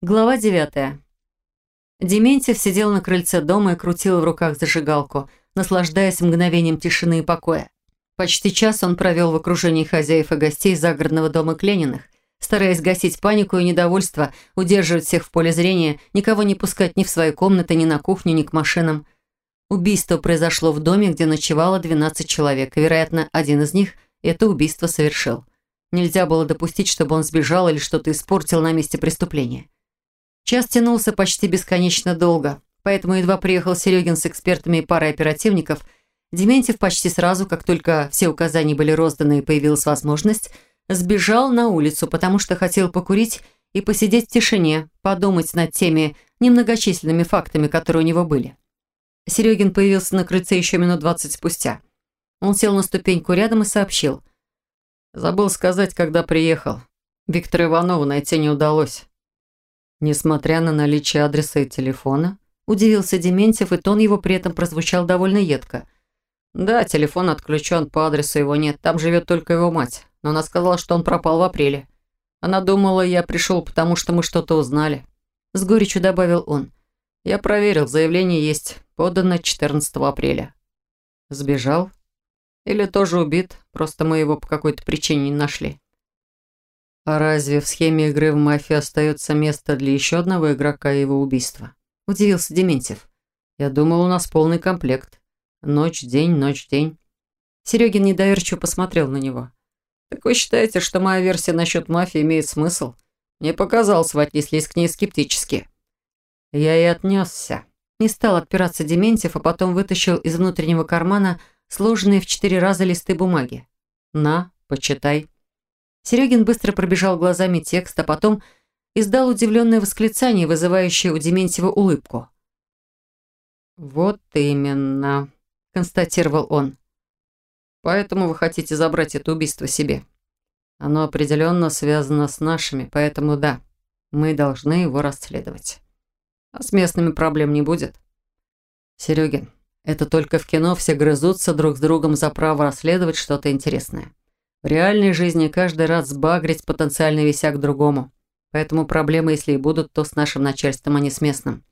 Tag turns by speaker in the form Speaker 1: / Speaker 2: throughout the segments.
Speaker 1: Глава девятая. Дементьев сидел на крыльце дома и крутил в руках зажигалку, наслаждаясь мгновением тишины и покоя. Почти час он провел в окружении хозяев и гостей загородного дома Клениных, стараясь гасить панику и недовольство, удерживать всех в поле зрения, никого не пускать ни в свои комнаты, ни на кухню, ни к машинам. Убийство произошло в доме, где ночевало 12 человек, и, вероятно, один из них это убийство совершил. Нельзя было допустить, чтобы он сбежал или что-то испортил на месте преступления. Час тянулся почти бесконечно долго, поэтому едва приехал Серегин с экспертами и парой оперативников, Дементьев почти сразу, как только все указания были розданы и появилась возможность, сбежал на улицу, потому что хотел покурить и посидеть в тишине, подумать над теми немногочисленными фактами, которые у него были. Серегин появился на крыльце еще минут двадцать спустя. Он сел на ступеньку рядом и сообщил. «Забыл сказать, когда приехал. Виктора Иванова найти не удалось. Несмотря на наличие адреса и телефона, удивился Дементьев, и тон его при этом прозвучал довольно едко. «Да, телефон отключен, по адресу его нет, там живет только его мать, но она сказала, что он пропал в апреле. Она думала, я пришел, потому что мы что-то узнали». С горечью добавил он. «Я проверил, заявление есть, подано 14 апреля». «Сбежал? Или тоже убит, просто мы его по какой-то причине не нашли?» А разве в схеме игры в мафию остается место для еще одного игрока и его убийства? Удивился Дементьев. Я думал, у нас полный комплект. Ночь, день, ночь, день. Серегин недоверчиво посмотрел на него. Так вы считаете, что моя версия насчет мафии имеет смысл? Мне показалось, вы отнеслись к ней скептически. Я и отнесся. Не стал отпираться Дементьев, а потом вытащил из внутреннего кармана сложенные в четыре раза листы бумаги. На, почитай. Серегин быстро пробежал глазами текст, а потом издал удивленное восклицание, вызывающее у Дементьева улыбку. «Вот именно», — констатировал он. «Поэтому вы хотите забрать это убийство себе. Оно определенно связано с нашими, поэтому да, мы должны его расследовать. А с местными проблем не будет. Серегин, это только в кино все грызутся друг с другом за право расследовать что-то интересное. В реальной жизни каждый раз сбагрить потенциальный висяк другому. Поэтому проблемы, если и будут, то с нашим начальством, а не с местным.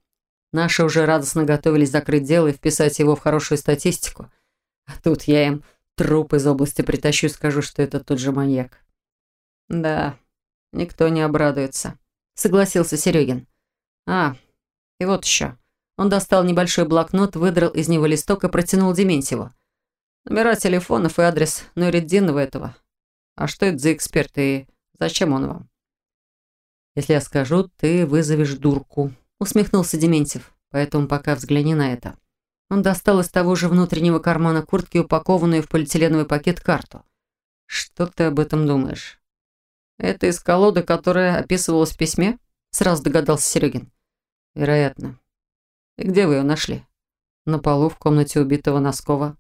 Speaker 1: Наши уже радостно готовились закрыть дело и вписать его в хорошую статистику. А тут я им труп из области притащу и скажу, что это тот же маньяк. Да, никто не обрадуется, согласился Серегин. А, и вот еще. Он достал небольшой блокнот, выдрал из него листок и протянул Дементьеву. Номера телефонов и адрес Нуриддинова этого. А что это за эксперт и зачем он вам? Если я скажу, ты вызовешь дурку, усмехнулся Дементьев. Поэтому пока взгляни на это. Он достал из того же внутреннего кармана куртки упакованную в полиэтиленовый пакет карту. Что ты об этом думаешь? Это из колоды, которая описывалась в письме? Сразу догадался Серегин. Вероятно. И где вы ее нашли? На полу в комнате убитого Носкова.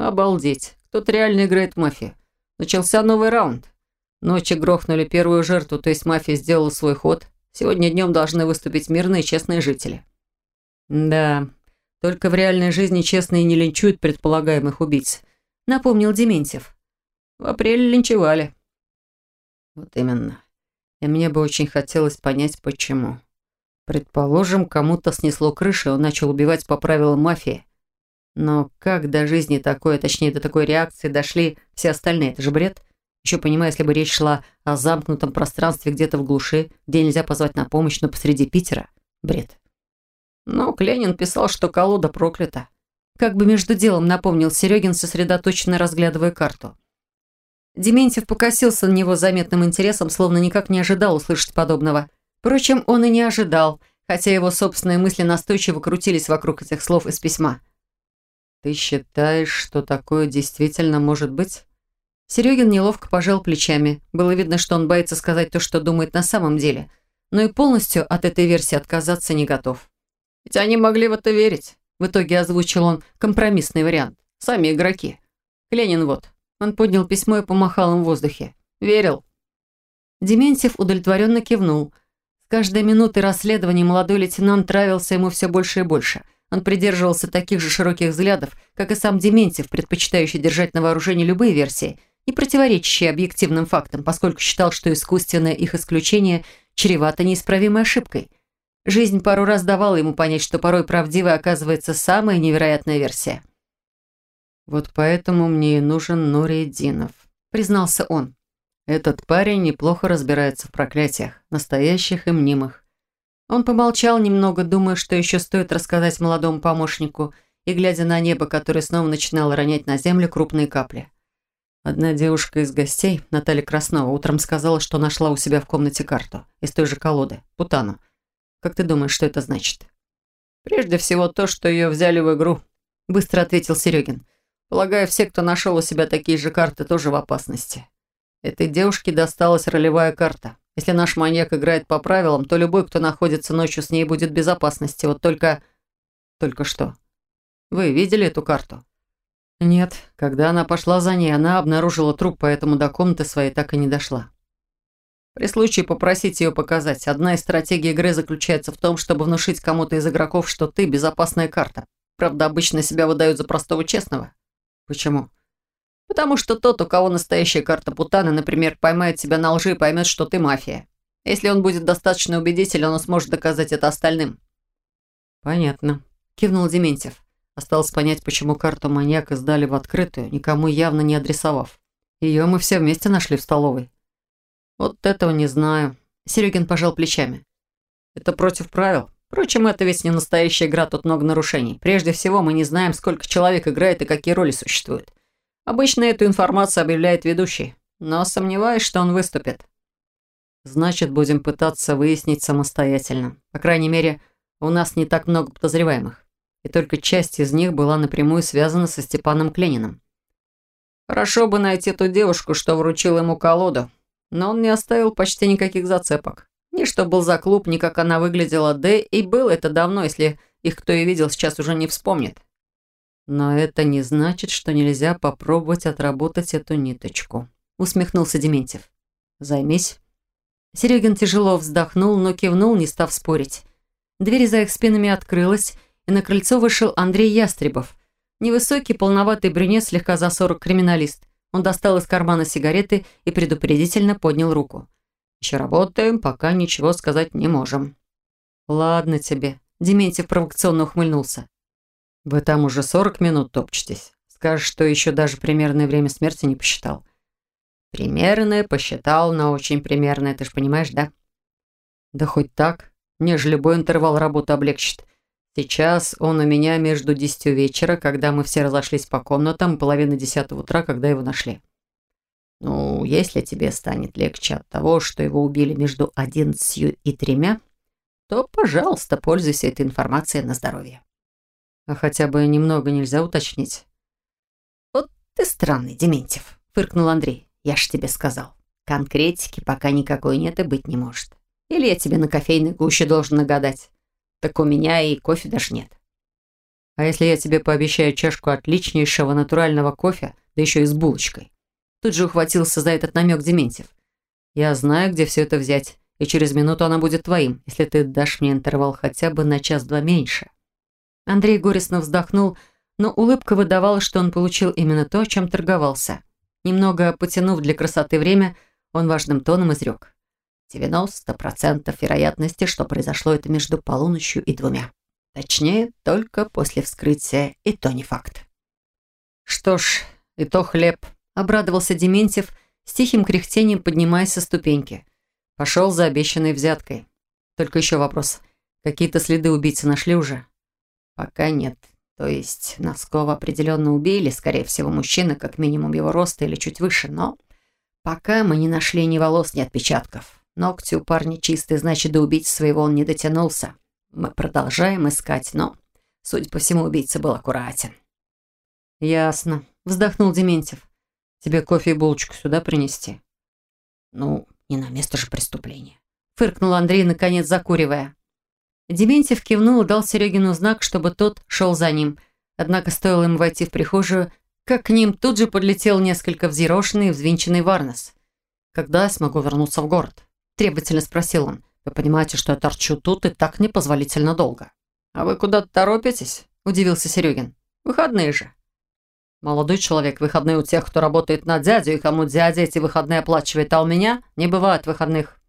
Speaker 1: Обалдеть. Кто-то реально играет в мафию. Начался новый раунд. Ночи грохнули первую жертву, то есть мафия сделала свой ход. Сегодня днем должны выступить мирные честные жители. Да, только в реальной жизни честные не линчуют предполагаемых убийц. Напомнил Дементьев. В апреле линчевали. Вот именно. И мне бы очень хотелось понять, почему. Предположим, кому-то снесло крышу, и он начал убивать по правилам мафии. Но как до жизни такой, точнее до такой реакции дошли все остальные? Это же бред. Еще понимаю, если бы речь шла о замкнутом пространстве где-то в глуши, где нельзя позвать на помощь, но посреди Питера. Бред. Но Кленин писал, что колода проклята. Как бы между делом напомнил Серегин, сосредоточенно разглядывая карту. Дементьев покосился на него заметным интересом, словно никак не ожидал услышать подобного. Впрочем, он и не ожидал, хотя его собственные мысли настойчиво крутились вокруг этих слов из письма. «Ты считаешь, что такое действительно может быть?» Серегин неловко пожал плечами. Было видно, что он боится сказать то, что думает на самом деле, но и полностью от этой версии отказаться не готов. «Ведь они могли в это верить», — в итоге озвучил он компромиссный вариант. «Сами игроки. Ленин вот». Он поднял письмо и помахал им в воздухе. «Верил». Дементьев удовлетворенно кивнул. С каждой минутой расследования молодой лейтенант нравился ему все больше и больше — он придерживался таких же широких взглядов, как и сам Дементьев, предпочитающий держать на вооружении любые версии, не противоречащие объективным фактам, поскольку считал, что искусственное их исключение чревато неисправимой ошибкой. Жизнь пару раз давала ему понять, что порой правдивой оказывается самая невероятная версия.
Speaker 2: «Вот поэтому мне и нужен Нуриединов», — признался он. «Этот парень неплохо разбирается в проклятиях, настоящих и мнимых». Он помолчал немного, думая, что еще стоит рассказать молодому помощнику, и глядя на небо, которое снова начинало ронять на землю крупные капли. Одна девушка из гостей, Наталья Краснова, утром сказала, что нашла у себя в комнате карту из той же колоды, Путану. Как ты думаешь, что это значит?
Speaker 3: Прежде всего то, что ее взяли в игру, быстро ответил Серегин. Полагаю, все, кто нашел у себя такие же карты, тоже в опасности. Этой девушке досталась ролевая карта. Если наш маньяк играет по правилам, то любой, кто находится ночью с ней, будет в безопасности. Вот только... Только что? Вы видели эту карту?
Speaker 2: Нет, когда она пошла за ней, она обнаружила труп, поэтому до комнаты своей так и не дошла.
Speaker 3: При случае попросить ее показать. Одна из стратегий игры заключается в том, чтобы внушить кому-то из игроков, что ты безопасная карта. Правда, обычно себя выдают за простого честного.
Speaker 2: Почему?
Speaker 3: Потому что тот, у кого настоящая карта Путаны, например, поймает себя на лжи и поймет, что ты мафия. Если он будет достаточно убедителен, он сможет доказать это остальным.
Speaker 2: Понятно. Кивнул Дементьев. Осталось понять, почему карту маньяка сдали в открытую, никому явно не адресовав. Ее мы все вместе нашли в столовой.
Speaker 3: Вот этого не знаю. Серегин пожал плечами. Это против правил. Впрочем, это ведь не настоящая игра, тут много нарушений. Прежде всего, мы не знаем, сколько человек играет и какие роли существуют. Обычно эту информацию объявляет ведущий, но сомневаюсь, что он выступит.
Speaker 2: Значит, будем пытаться выяснить самостоятельно. По крайней мере, у нас не так много подозреваемых и только часть из них была напрямую связана со Степаном Клениным.
Speaker 3: Хорошо бы найти ту девушку, что вручила ему колоду, но он не оставил почти никаких зацепок. Ни что был за клуб, ни как она выглядела, да и было это давно, если их кто и видел, сейчас уже не вспомнит.
Speaker 2: Но это не значит, что нельзя попробовать отработать эту ниточку, усмехнулся Дементьев. Займись. Серегин тяжело вздохнул, но кивнул, не став спорить. Дверь за их спинами открылась, и на крыльцо вышел Андрей Ястребов. Невысокий, полноватый брюнет, слегка за сорок криминалист. Он достал из кармана сигареты и предупредительно поднял руку. «Еще работаем, пока ничего сказать не можем». «Ладно тебе», – Дементьев провокационно ухмыльнулся. «Вы там уже сорок минут топчетесь. Скажешь, что еще даже примерное время смерти не посчитал».
Speaker 3: «Примерное посчитал, но очень примерное, ты же понимаешь, да?»
Speaker 2: «Да хоть так. Мне же любой интервал работы облегчит. Сейчас он у меня между десятью вечера, когда мы все разошлись по комнатам, половина десятого утра, когда его нашли.
Speaker 3: Ну, если тебе станет легче от того, что его убили между одиннадцатью и тремя, то, пожалуйста, пользуйся этой информацией на здоровье.
Speaker 2: А хотя бы немного нельзя уточнить?
Speaker 3: Вот ты странный, Дементьев, фыркнул Андрей. Я ж тебе сказал. Конкретики пока никакой нет и быть не может. Или я тебе на кофейной гуще должен нагадать. Так у меня и кофе даже нет.
Speaker 2: А если я тебе пообещаю чашку отличнейшего натурального кофе, да еще и с булочкой? Тут же ухватился за этот намек Дементьев. Я знаю, где все это взять, и через минуту она будет твоим, если ты дашь мне интервал хотя бы на час-два меньше. Андрей горестно вздохнул, но улыбка выдавала, что он получил именно то, чем торговался. Немного потянув для красоты время, он важным тоном изрек. 90% вероятности, что произошло это между полуночью и двумя. Точнее, только после вскрытия, и то не факт.
Speaker 3: Что ж, и то хлеб, обрадовался Дементьев, с тихим кряхтением поднимаясь со ступеньки. Пошел за обещанной взяткой. Только еще вопрос. Какие-то следы убийцы нашли уже?
Speaker 2: Пока нет. То есть Носкова определенно убили, скорее всего, мужчина, как минимум его роста или чуть выше, но пока мы не нашли ни волос, ни отпечатков. Ногти у парня чистые, значит, до убийцы своего он не дотянулся. Мы продолжаем искать, но, судя по всему, убийца был аккуратен.
Speaker 1: «Ясно», — вздохнул Дементьев. «Тебе кофе и булочку сюда принести?»
Speaker 2: «Ну, не на место же преступления», —
Speaker 1: фыркнул Андрей, наконец закуривая. Дементьев кивнул и дал Серегину знак, чтобы тот шел за ним. Однако стоило им войти в прихожую, как к ним тут же подлетел несколько взъерошенный и взвинченный Варнес. «Когда я смогу вернуться в город?» требовательно спросил он. «Вы понимаете, что я торчу тут и так непозволительно долго».
Speaker 3: «А вы куда-то торопитесь?» – удивился Серегин. «Выходные же».
Speaker 1: «Молодой человек, выходные у тех, кто работает на дядю, и кому дядя эти выходные оплачивает, а у меня не бывает выходных».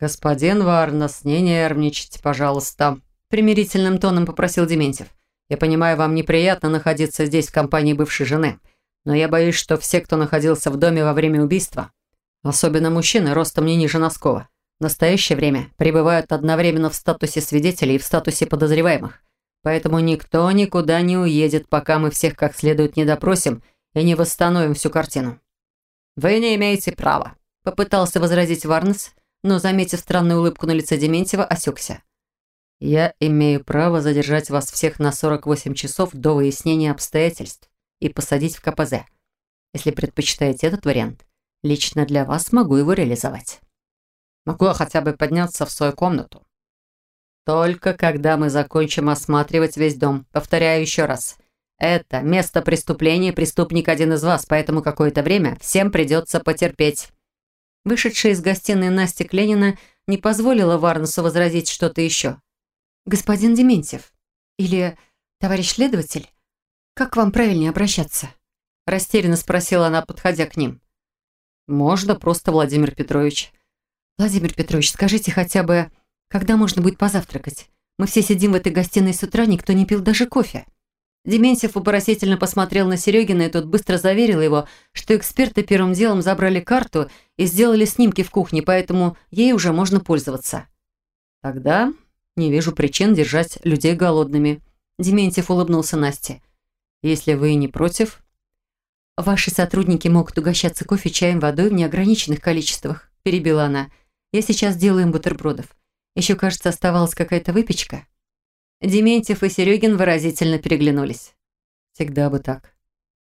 Speaker 3: «Господин Варнас, не нервничайте, пожалуйста», – примирительным тоном попросил Дементьев. «Я понимаю, вам неприятно находиться здесь в компании бывшей жены, но я боюсь, что все, кто находился в доме во время убийства, особенно мужчины ростом не ниже Носкова, в настоящее время пребывают одновременно в статусе свидетелей и в статусе подозреваемых. Поэтому никто никуда не уедет, пока мы всех как следует не допросим и не восстановим всю картину». «Вы не имеете права», – попытался возразить Варнес, но, заметив странную улыбку на лице Дементьева, осекся. «Я имею право задержать вас всех на 48 часов до выяснения обстоятельств и посадить в КПЗ. Если предпочитаете этот вариант, лично для вас могу его реализовать. Могу я хотя бы подняться в свою комнату. Только когда мы закончим осматривать весь дом. Повторяю еще раз. Это место преступления, преступник один из вас, поэтому какое-то время всем придется потерпеть. Вышедшая из гостиной Настя Кленина не позволила Варнусу возразить что-то еще.
Speaker 1: «Господин Дементьев, или товарищ следователь, как вам правильнее обращаться?»
Speaker 2: Растерянно спросила она, подходя к ним. «Можно просто Владимир Петрович».
Speaker 1: «Владимир Петрович, скажите хотя бы, когда можно будет позавтракать? Мы все сидим в этой гостиной с утра, никто не пил даже кофе».
Speaker 2: Дементьев вопросительно посмотрел на Серегина, и тот быстро заверил его, что эксперты первым делом забрали карту и сделали снимки в кухне, поэтому ей уже можно пользоваться. «Тогда не вижу причин держать людей голодными», – Дементьев улыбнулся Насте. «Если вы не против...»
Speaker 1: «Ваши сотрудники могут угощаться кофе, чаем, водой в неограниченных количествах», – перебила она. «Я сейчас делаю им бутербродов. Еще, кажется, оставалась какая-то выпечка».
Speaker 2: Дементьев и Серегин выразительно переглянулись.
Speaker 3: «Всегда бы так»,